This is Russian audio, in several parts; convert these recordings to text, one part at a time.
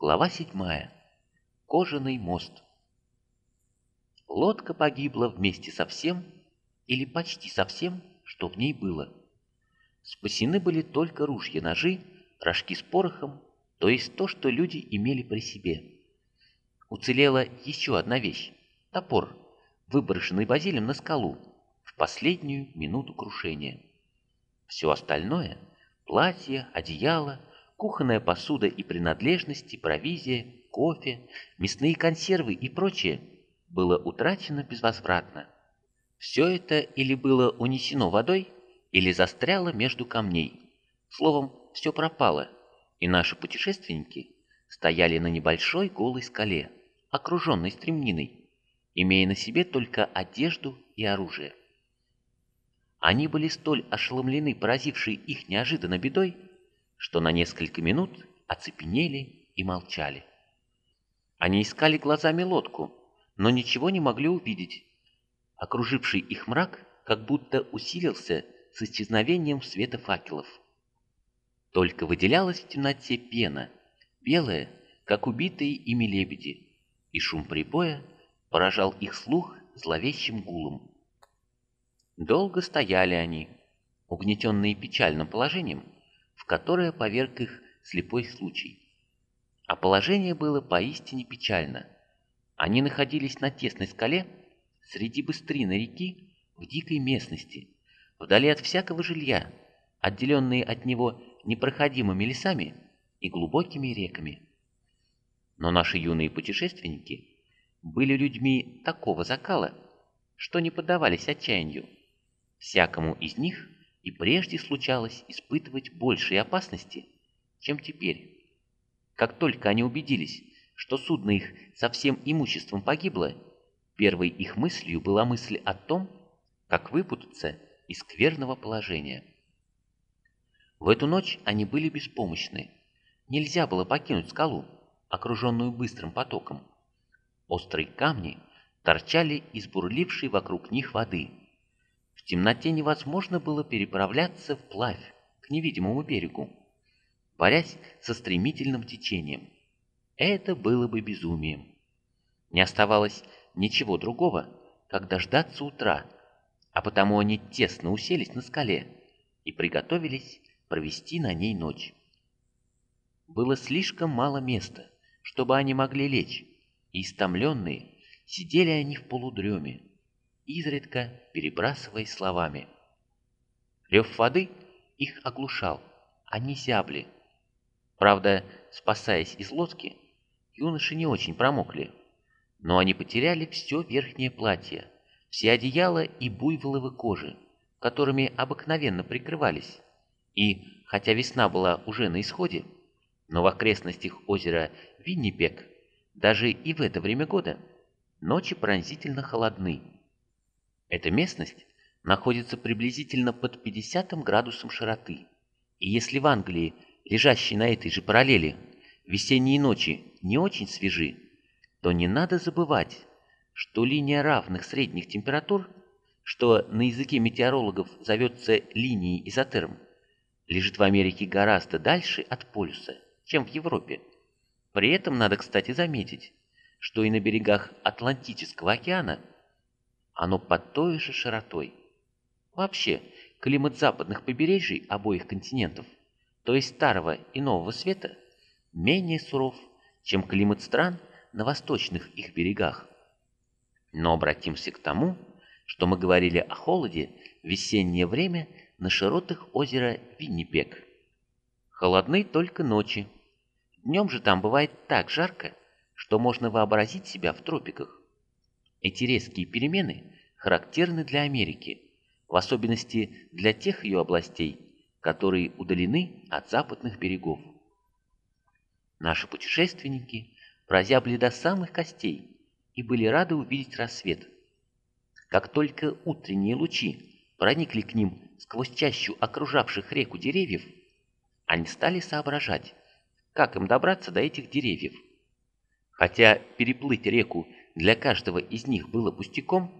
Глава седьмая. Кожаный мост. Лодка погибла вместе со всем, или почти со всем, что в ней было. Спасены были только ружья-ножи, рожки с порохом, то есть то, что люди имели при себе. Уцелела еще одна вещь – топор, выброшенный Базилем на скалу в последнюю минуту крушения. Все остальное – платье, одеяло, кухонная посуда и принадлежности, провизия, кофе, мясные консервы и прочее – было утрачено безвозвратно. Все это или было унесено водой, или застряло между камней. Словом, все пропало, и наши путешественники стояли на небольшой голой скале, окруженной стремниной, имея на себе только одежду и оружие. Они были столь ошеломлены поразившей их неожиданно бедой, что на несколько минут оцепенели и молчали. Они искали глазами лодку, но ничего не могли увидеть. Окруживший их мрак как будто усилился с исчезновением света факелов. Только выделялась в темноте пена, белая, как убитые ими лебеди, и шум прибоя поражал их слух зловещим гулом. Долго стояли они, угнетенные печальным положением, которое поверг их слепой случай. А положение было поистине печально. Они находились на тесной скале, среди быстрины реки, в дикой местности, вдали от всякого жилья, отделенные от него непроходимыми лесами и глубокими реками. Но наши юные путешественники были людьми такого закала, что не поддавались отчаянию. Всякому из них и прежде случалось испытывать большие опасности, чем теперь. Как только они убедились, что судно их со всем имуществом погибло, первой их мыслью была мысль о том, как выпутаться из скверного положения. В эту ночь они были беспомощны. Нельзя было покинуть скалу, окруженную быстрым потоком. Острые камни торчали из бурлившей вокруг них воды – темноте невозможно было переправляться вплавь к невидимому берегу, борясь со стремительным течением. Это было бы безумием. Не оставалось ничего другого, как дождаться утра, а потому они тесно уселись на скале и приготовились провести на ней ночь. Было слишком мало места, чтобы они могли лечь, и истомленные сидели они в полудреме, изредка перебрасываясь словами. Рев воды их оглушал, они зябли. Правда, спасаясь из лодки, юноши не очень промокли, но они потеряли все верхнее платье, все одеяла и буйволовы кожи, которыми обыкновенно прикрывались, и, хотя весна была уже на исходе, но в окрестностях озера Виннипек даже и в это время года ночи пронзительно холодны. Эта местность находится приблизительно под 50 градусом широты. И если в Англии, лежащей на этой же параллели, весенние ночи не очень свежи, то не надо забывать, что линия равных средних температур, что на языке метеорологов зовется линией изотерм, лежит в Америке гораздо дальше от полюса, чем в Европе. При этом надо, кстати, заметить, что и на берегах Атлантического океана – оно под той же широтой. Вообще, климат западных побережий обоих континентов, то есть Старого и Нового Света, менее суров, чем климат стран на восточных их берегах. Но обратимся к тому, что мы говорили о холоде в весеннее время на широтах озера Виннипек. Холодны только ночи. Днем же там бывает так жарко, что можно вообразить себя в тропиках. Эти резкие перемены характерны для Америки, в особенности для тех ее областей, которые удалены от западных берегов. Наши путешественники прозябли до самых костей и были рады увидеть рассвет. Как только утренние лучи проникли к ним сквозь чащу окружавших реку деревьев, они стали соображать, как им добраться до этих деревьев. Хотя переплыть реку для каждого из них было пустяком,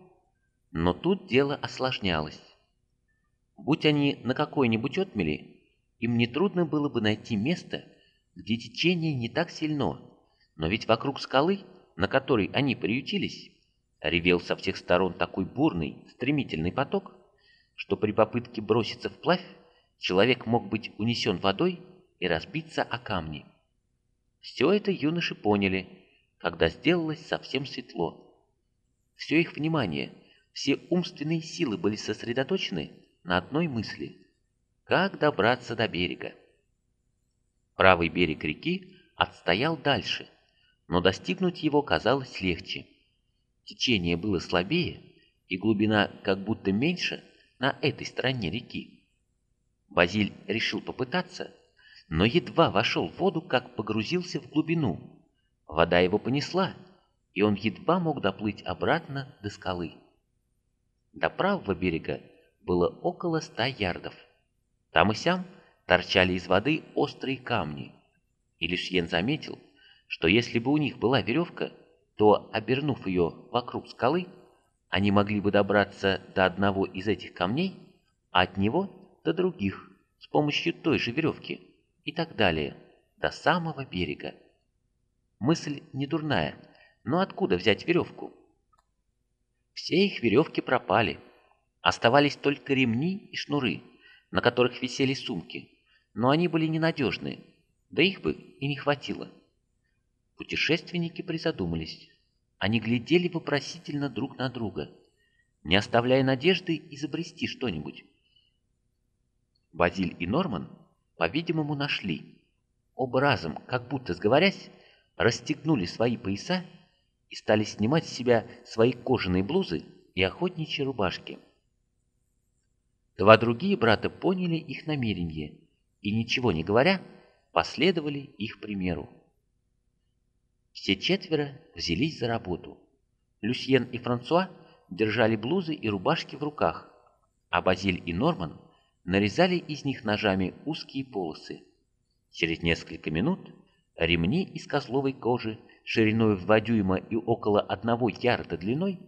но тут дело осложнялось. Будь они на какой-нибудь отмели, им нетрудно было бы найти место, где течение не так сильно Но ведь вокруг скалы, на которой они приютились, ревел со всех сторон такой бурный, стремительный поток, что при попытке броситься вплавь человек мог быть унесен водой и разбиться о камни. Все это юноши поняли, когда сделалось совсем светло. Все их внимание, все умственные силы были сосредоточены на одной мысли – как добраться до берега. Правый берег реки отстоял дальше, но достигнуть его казалось легче. Течение было слабее, и глубина как будто меньше на этой стороне реки. Базиль решил попытаться, но едва вошел в воду, как погрузился в глубину. Вода его понесла, и он едва мог доплыть обратно до скалы. До правого берега было около ста ярдов. Там и сям торчали из воды острые камни, и Люсьен заметил, что если бы у них была веревка, то, обернув ее вокруг скалы, они могли бы добраться до одного из этих камней, а от него до других с помощью той же веревки и так далее, до самого берега. Мысль не дурная, но откуда взять веревку? Все их веревки пропали. Оставались только ремни и шнуры, на которых висели сумки, но они были ненадежны, да их бы и не хватило. Путешественники призадумались. Они глядели вопросительно друг на друга, не оставляя надежды изобрести что-нибудь. Базиль и Норман по-видимому, нашли. Оба разом, как будто сговорясь, расстегнули свои пояса и стали снимать с себя свои кожаные блузы и охотничьи рубашки. Два другие брата поняли их намерение и, ничего не говоря, последовали их примеру. Все четверо взялись за работу. Люсьен и Франсуа держали блузы и рубашки в руках, а Базиль и Норман нарезали из них ножами узкие полосы. Через несколько минут ремни из козловой кожи шириной в два дюйма и около одного ярда длиной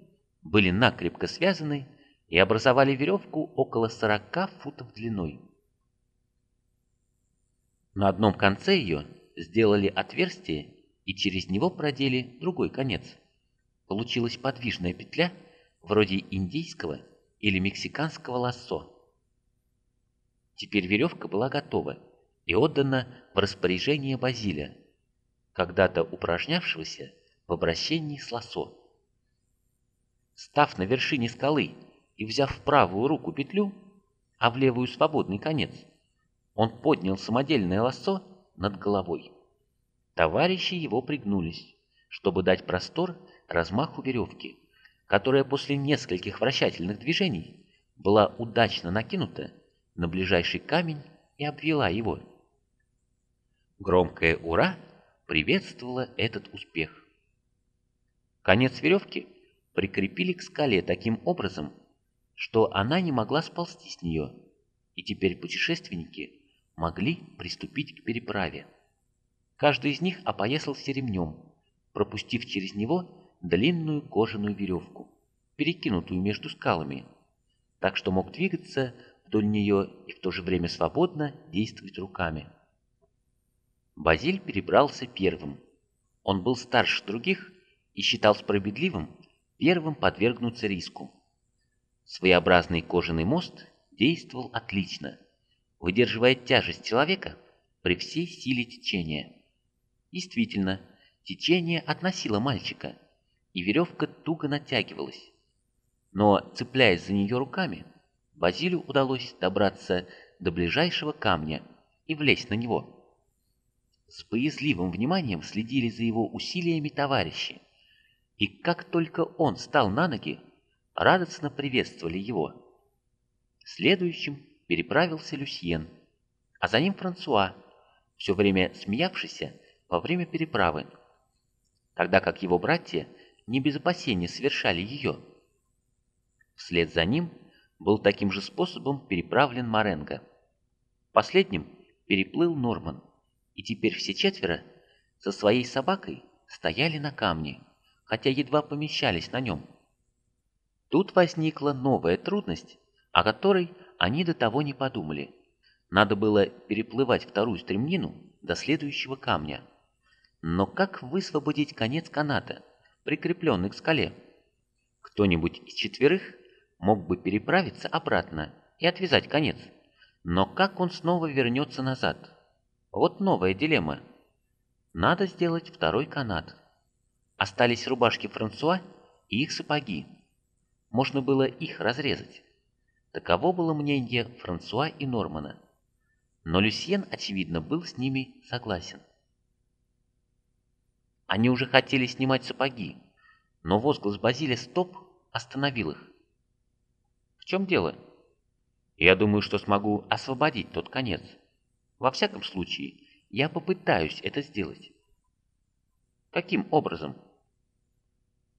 были накрепко связаны и образовали веревку около сорока футов длиной. На одном конце ее сделали отверстие и через него продели другой конец. Получилась подвижная петля, вроде индийского или мексиканского лассо. Теперь веревка была готова и отдана в распоряжение Базиля, когда-то упражнявшегося в обращении с лосо. Став на вершине скалы и взяв в правую руку петлю, а в левую свободный конец, он поднял самодельное лассо над головой. Товарищи его пригнулись, чтобы дать простор размаху веревки, которая после нескольких вращательных движений была удачно накинута на ближайший камень и обвела его. Громкое «Ура!» Приветствовало этот успех. Конец веревки прикрепили к скале таким образом, что она не могла сползти с нее, и теперь путешественники могли приступить к переправе. Каждый из них опоясался ремнем, пропустив через него длинную кожаную веревку, перекинутую между скалами, так что мог двигаться вдоль нее и в то же время свободно действовать руками. Базиль перебрался первым. Он был старше других и считал справедливым первым подвергнуться риску. Своеобразный кожаный мост действовал отлично, выдерживая тяжесть человека при всей силе течения. Действительно, течение относило мальчика, и веревка туго натягивалась. Но, цепляясь за нее руками, Базилю удалось добраться до ближайшего камня и влезть на него. С боязливым вниманием следили за его усилиями товарищи, и как только он встал на ноги, радостно приветствовали его. Следующим переправился Люсьен, а за ним Франсуа, все время смеявшийся во время переправы, тогда как его братья не без опасения совершали ее. Вслед за ним был таким же способом переправлен Маренго. Последним переплыл Норман, и теперь все четверо со своей собакой стояли на камне, хотя едва помещались на нем. Тут возникла новая трудность, о которой они до того не подумали. Надо было переплывать вторую стремнину до следующего камня. Но как высвободить конец каната, прикрепленный к скале? Кто-нибудь из четверых мог бы переправиться обратно и отвязать конец. Но как он снова вернется назад? Вот новая дилемма. Надо сделать второй канат. Остались рубашки Франсуа и их сапоги. Можно было их разрезать. Таково было мнение Франсуа и Нормана. Но Люсьен, очевидно, был с ними согласен. Они уже хотели снимать сапоги, но возглас Базиля «Стоп!» остановил их. «В чем дело?» «Я думаю, что смогу освободить тот конец. Во всяком случае, я попытаюсь это сделать». «Каким образом?»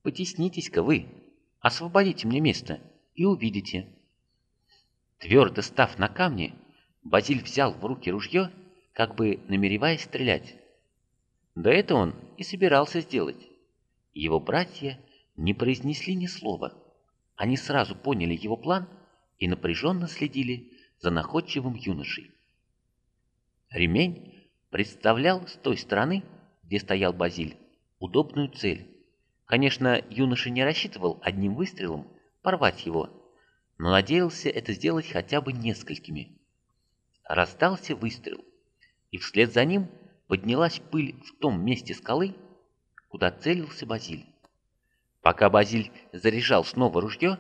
«Потеснитесь-ка вы, освободите мне место и увидите». Твердо став на камне, Базиль взял в руки ружье, как бы намереваясь стрелять. Да это он и собирался сделать. Его братья не произнесли ни слова. Они сразу поняли его план и напряженно следили за находчивым юношей. Ремень представлял с той стороны, где стоял Базиль, удобную цель. Конечно, юноша не рассчитывал одним выстрелом порвать его, но надеялся это сделать хотя бы несколькими. Раздался выстрел, и вслед за ним поднялась пыль в том месте скалы, куда целился Базиль. Пока Базиль заряжал снова ружье,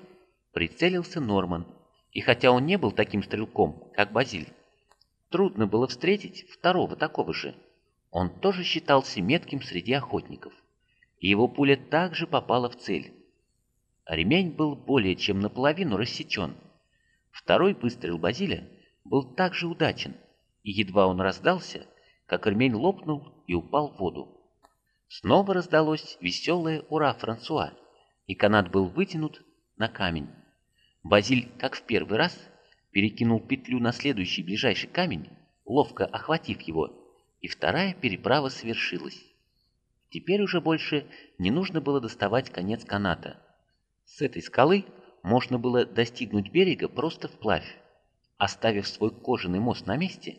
прицелился Норман, и хотя он не был таким стрелком, как Базиль, трудно было встретить второго такого же. Он тоже считался метким среди охотников, и его пуля также попала в цель. Ремень был более чем наполовину рассечен. Второй выстрел Базиля был также удачен, и едва он раздался, как ремень лопнул и упал в воду. Снова раздалось веселое «Ура, Франсуа!» и канат был вытянут на камень. Базиль, как в первый раз, перекинул петлю на следующий ближайший камень, ловко охватив его, и вторая переправа свершилась. Теперь уже больше не нужно было доставать конец каната. С этой скалы можно было достигнуть берега просто вплавь. Оставив свой кожаный мост на месте,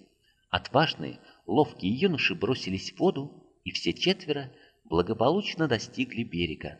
отважные, ловкие юноши бросились в воду, и все четверо благополучно достигли берега.